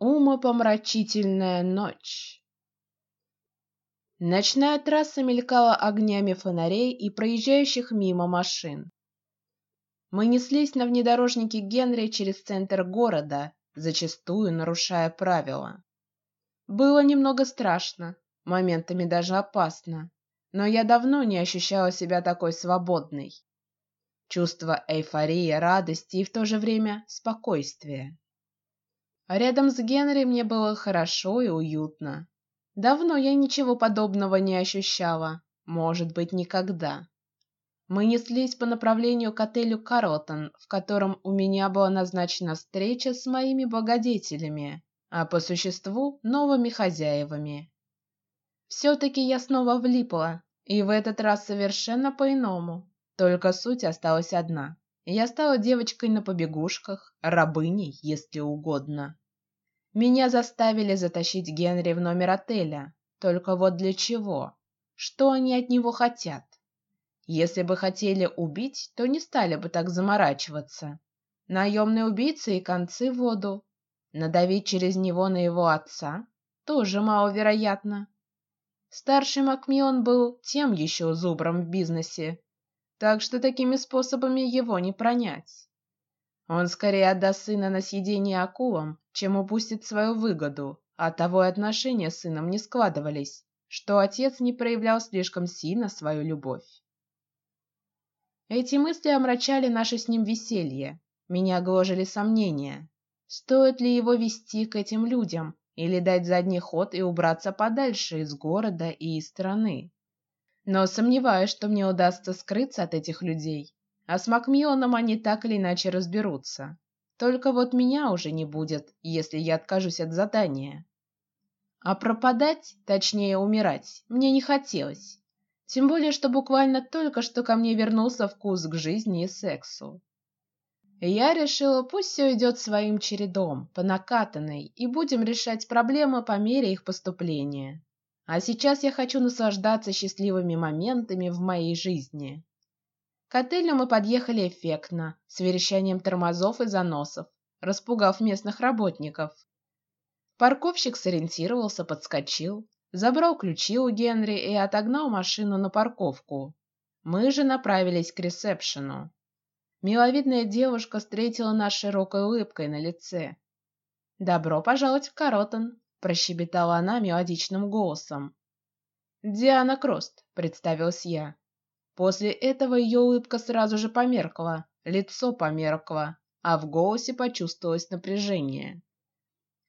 Умопомрачительная ночь. Ночная трасса мелькала огнями фонарей и проезжающих мимо машин. Мы неслись на внедорожнике Генри через центр города, зачастую нарушая правила. Было немного страшно, моментами даже опасно, но я давно не ощущала себя такой свободной. Чувство эйфории, радости и в то же время спокойствия. А рядом с Генри мне было хорошо и уютно. Давно я ничего подобного не ощущала, может быть, никогда. Мы неслись по направлению к отелю Каротон, в котором у меня была назначена встреча с моими благодетелями, а по существу новыми хозяевами. Все-таки я снова влипла, и в этот раз совершенно по-иному. Только суть осталась одна. Я стала девочкой на побегушках, рабыней, если угодно. Меня заставили затащить Генри в номер отеля. Только вот для чего? Что они от него хотят? Если бы хотели убить, то не стали бы так заморачиваться. Наемные убийцы и концы в воду. Надавить через него на его отца тоже маловероятно. Старший Макмион был тем еще зубром в бизнесе, так что такими способами его не пронять. Он скорее отдаст сына на съедение акулам, чем упустит свою выгоду. А того и отношения с сыном не складывались, что отец не проявлял слишком сильно свою любовь. Эти мысли омрачали наше с ним веселье. Меня гложили сомнения: стоит ли его вести к этим людям или дать задний ход и убраться подальше из города и из страны но сомневаюсь, что мне удастся скрыться от этих людей. А с Макмионом они так или иначе разберутся. Только вот меня уже не будет, если я откажусь от задания. А пропадать, точнее умирать, мне не хотелось. Тем более, что буквально только что ко мне вернулся вкус к жизни и сексу. Я решила, пусть все идет своим чередом, по накатанной, и будем решать проблемы по мере их поступления. А сейчас я хочу наслаждаться счастливыми моментами в моей жизни. К отелю мы подъехали эффектно, с верещанием тормозов и заносов, распугав местных работников. Парковщик сориентировался, подскочил, забрал ключи у Генри и отогнал машину на парковку. Мы же направились к ресепшену. Миловидная девушка встретила нас широкой улыбкой на лице. Добро пожаловать в Каротон, прощебетала она мелодичным голосом. Диана Крост, представилась я. После этого ее улыбка сразу же померкла, лицо померкло, а в голосе почувствовалось напряжение.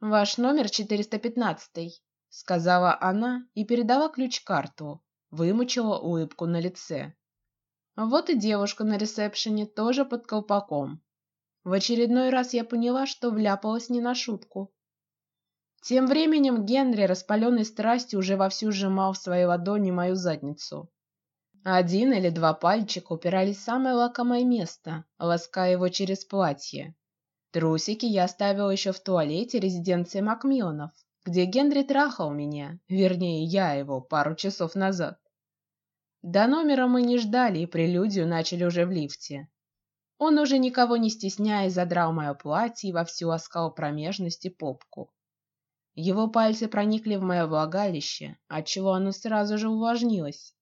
Ваш номер 415, сказала она и передала ключ-карту, вымучила улыбку на лице. Вот и девушка на ресепшене тоже под колпаком. В очередной раз я поняла, что вляпалась не на шутку. Тем временем Генри, распаленный страстью, уже вовсю сжимал в своей ладони мою задницу. Один или два пальчика упирались в самое лакомое место, лаская его через платье. Трусики я оставила еще в туалете резиденции Макмилланов, где Генри трахал меня, вернее я его пару часов назад. До номера мы не ждали и прелюдию начали уже в лифте. Он уже никого не стесняясь задрал мое платье и вовсю ласкал промежность и попку. Его пальцы проникли в мое влагалище, отчего оно сразу же увлажнилось,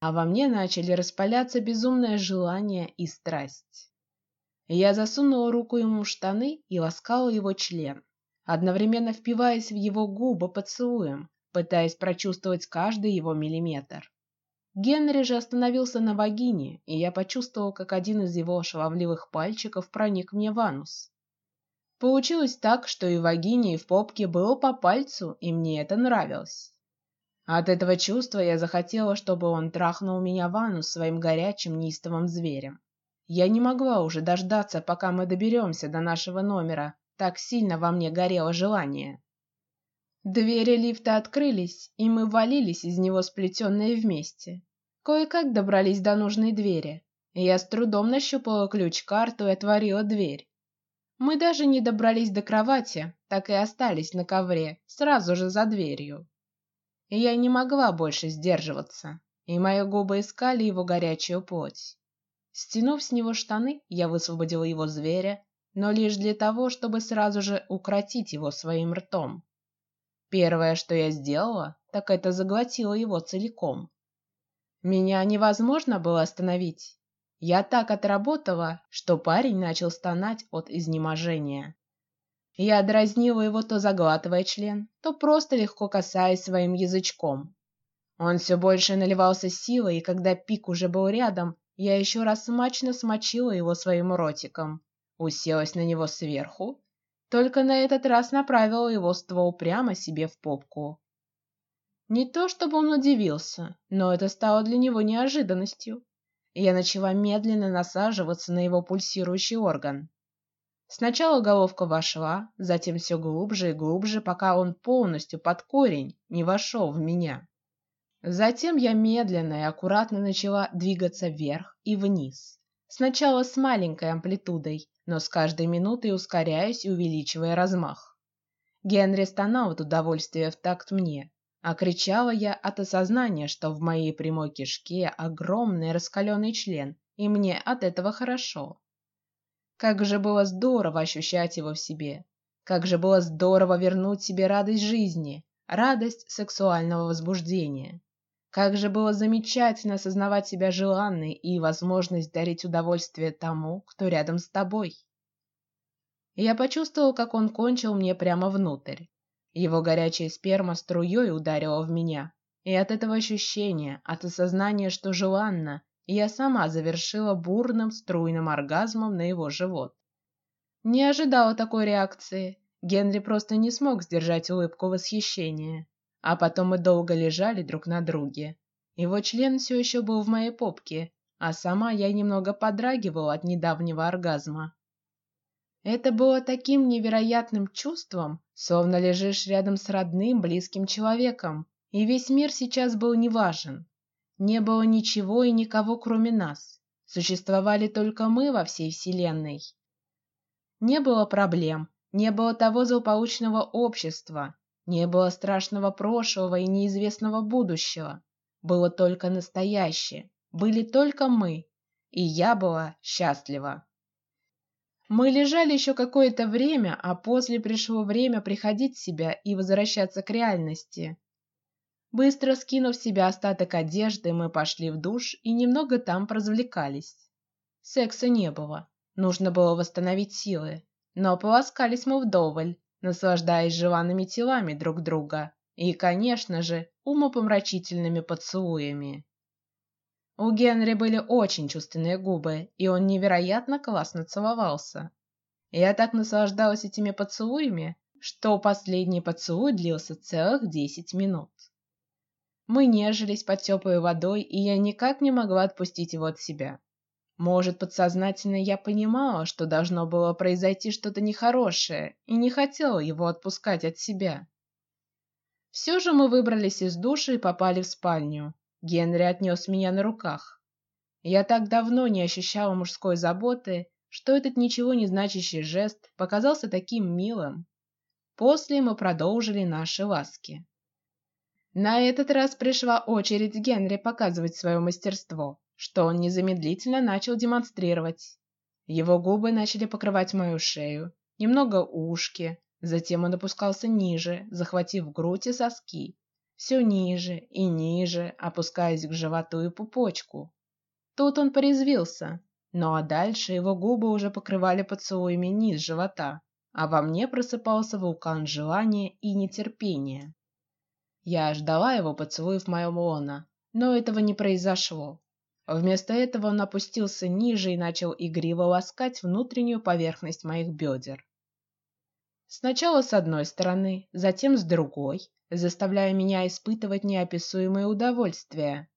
а во мне начали распаляться безумное желание и страсть. Я засунула руку ему в штаны и ласкала его член, одновременно впиваясь в его губы поцелуем, пытаясь прочувствовать каждый его миллиметр. Генри же остановился на вагине, и я почувствовал, как один из его шаловливых пальчиков проник мне в анус. Получилось так, что и в вагине, и в попке было по пальцу, и мне это нравилось. От этого чувства я захотела, чтобы он трахнул меня в анус своим горячим неистовым зверем. Я не могла уже дождаться, пока мы доберемся до нашего номера. Так сильно во мне горело желание. Двери лифта открылись, и мы валились из него сплетенные вместе. Кое-как добрались до нужной двери. Я с трудом нащупала ключ-карту и отворила дверь. Мы даже не добрались до кровати, так и остались на ковре, сразу же за дверью. И я не могла больше сдерживаться, и мои губы искали его горячую плоть. Стянув с него штаны, я высвободила его зверя, но лишь для того, чтобы сразу же укротить его своим ртом. Первое, что я сделала, так это заглотила его целиком. Меня невозможно было остановить. Я так отработала, что парень начал стонать от изнеможения. Я дразнила его то заглатывая член, то просто легко касаясь своим язычком. Он все больше наливался силой, и когда пик уже был рядом, я еще раз смачно смочила его своим ротиком, уселась на него сверху, только на этот раз направила его ствол прямо себе в попку. Не то чтобы он удивился, но это стало для него неожиданностью. Я начала медленно насаживаться на его пульсирующий орган. Сначала головка вошла, затем все глубже и глубже, пока он полностью под корень не вошел в меня. Затем я медленно и аккуратно начала двигаться вверх и вниз. Сначала с маленькой амплитудой, но с каждой минутой ускоряясь и увеличивая размах. Генри стонал от удовольствия в такт мне, а кричала я от осознания, что в моей прямой кишке огромный раскаленный член, и мне от этого хорошо. Как же было здорово ощущать его в себе, как же было здорово вернуть себе радость жизни, радость сексуального возбуждения. Как же было замечательно осознавать себя желанной и возможность дарить удовольствие тому, кто рядом с тобой. Я почувствовал, как он кончил мне прямо внутрь. Его горячая сперма струей ударила в меня, и от этого ощущения, от осознания, что желанно, я сама завершила бурным струйным оргазмом на его живот. Не ожидала такой реакции. Генри просто не смог сдержать улыбку восхищения. А потом мы долго лежали друг на друге. Его член все еще был в моей попке, а сама я немного подрагивала от недавнего оргазма. Это было таким невероятным чувством, словно лежишь рядом с родным, близким человеком, и весь мир сейчас был неважен. Не было ничего и никого, кроме нас. Существовали только мы во всей вселенной. Не было проблем, не было того злополучного общества, не было страшного прошлого и неизвестного будущего. Было только настоящее. Были только мы, и я была счастлива. Мы лежали еще какое-то время, а после пришло время приходить в себя и возвращаться к реальности. Быстро скинув с себя остаток одежды, мы пошли в душ и немного там поразвлекались. Секса не было, нужно было восстановить силы, но полоскались мы вдоволь, наслаждаясь желанными телами друг друга и, конечно же, умопомрачительными поцелуями. У Генри были очень чувственные губы, и он невероятно классно целовался. Я так наслаждалась этими поцелуями, что последний поцелуй длился целых десять минут. Мы нежились под теплой водой, и я никак не могла отпустить его от себя. Может, подсознательно я понимала, что должно было произойти что-то нехорошее, и не хотела его отпускать от себя. Все же мы выбрались из души и попали в спальню. Генри отнес меня на руках. Я так давно не ощущала мужской заботы, что этот ничего не значащий жест показался таким милым. После мы продолжили наши ласки. На этот раз пришла очередь Генри показывать свое мастерство что он незамедлительно начал демонстрировать. Его губы начали покрывать мою шею, немного ушки, затем он опускался ниже, захватив грудь и соски, все ниже и ниже, опускаясь к животу и пупочку. Тут он порезвился, ну а дальше его губы уже покрывали поцелуями низ живота, а во мне просыпался вулкан желания и нетерпения. Я ждала его поцелуев моем лоно, но этого не произошло. Вместо этого он опустился ниже и начал игриво ласкать внутреннюю поверхность моих бедер. Сначала с одной стороны, затем с другой, заставляя меня испытывать неописуемое удовольствие,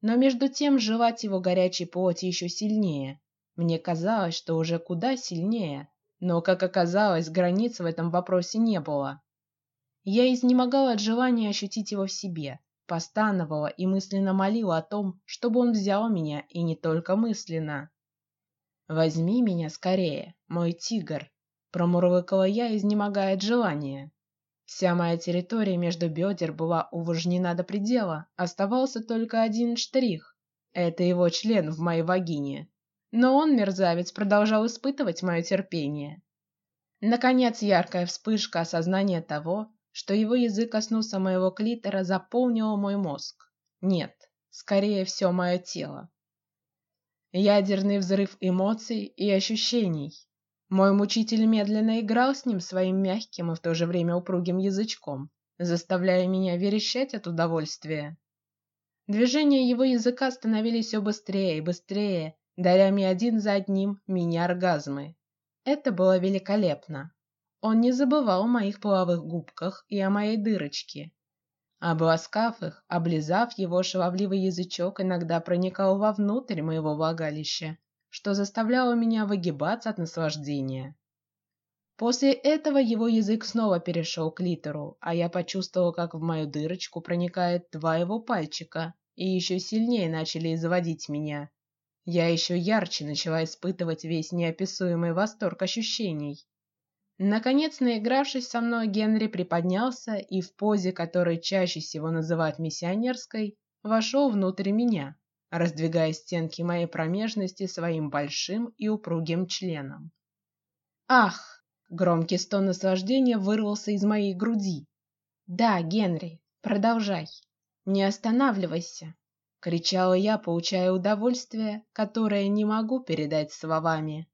но между тем желать его горячей плоти еще сильнее. Мне казалось, что уже куда сильнее, но, как оказалось, границ в этом вопросе не было. Я изнемогала от желания ощутить его в себе, постановала и мысленно молила о том, чтобы он взял меня и не только мысленно. Возьми меня скорее, мой тигр, промурлыкала я, изнемогая от желания. Вся моя территория между бедер была увлажнена до предела, оставался только один штрих. Это его член в моей вагине. Но он, мерзавец, продолжал испытывать мое терпение. Наконец, яркая вспышка осознания того, что его язык коснулся моего клитора, заполнил мой мозг. Нет, скорее все мое тело. Ядерный взрыв эмоций и ощущений. Мой мучитель медленно играл с ним своим мягким и в то же время упругим язычком, заставляя меня верещать от удовольствия. Движения его языка становились все быстрее и быстрее, даря мне один за одним мини-оргазмы. Это было великолепно. Он не забывал о моих половых губках и о моей дырочке. Обласкав их, облизав его шаловливый язычок, иногда проникал вовнутрь моего влагалища, что заставляло меня выгибаться от наслаждения. После этого его язык снова перешел к литеру, а я почувствовал, как в мою дырочку проникает два его пальчика, и еще сильнее начали заводить меня. Я еще ярче начала испытывать весь неописуемый восторг ощущений. Наконец, наигравшись со мной, Генри приподнялся и в позе, которой чаще всего называют миссионерской, вошел внутрь меня, раздвигая стенки моей промежности своим большим и упругим членом. Ах! Громкий стон наслаждения вырвался из моей груди. Да, Генри, продолжай, не останавливайся, кричала я, получая удовольствие, которое не могу передать словами.